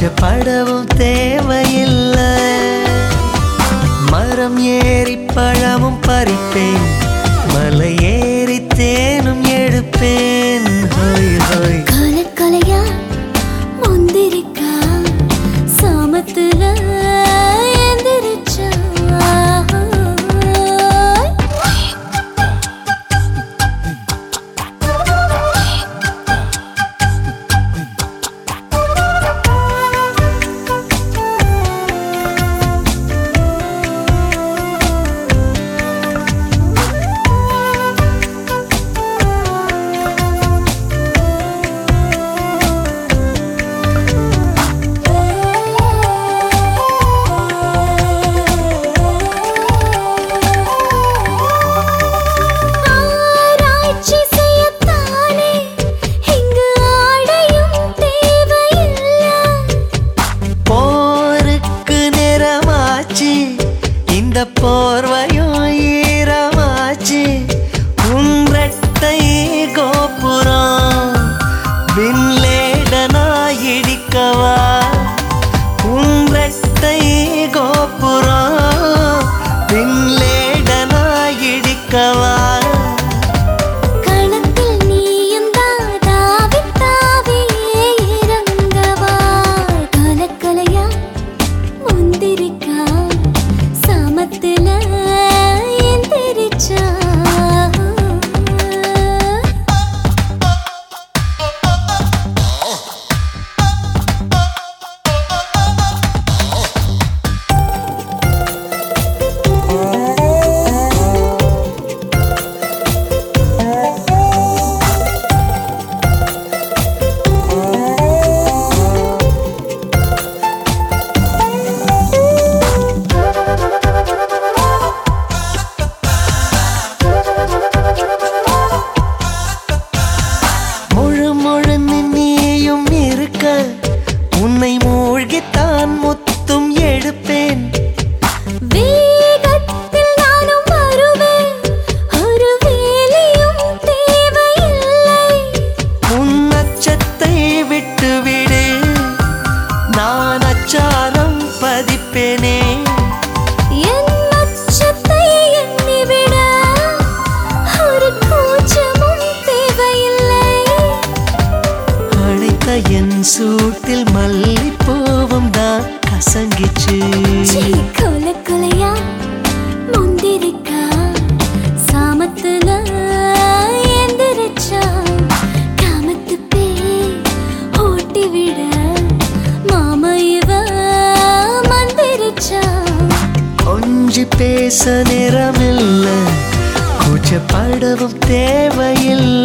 அச்சப்படவும் தேவையில்லை. மரம் ஏறி பழமும் பறிப்பேன். போர்வையும் ஈரமாச்சு உன்றட்டை கோபுரம் பின்லேடனா இடிக்கவா உன்றட்டை கோபுரம் பின்லேடனா இடிக்கவா பேச நேரமில்லை. கூச்சப்படவும் தேவையில்லை.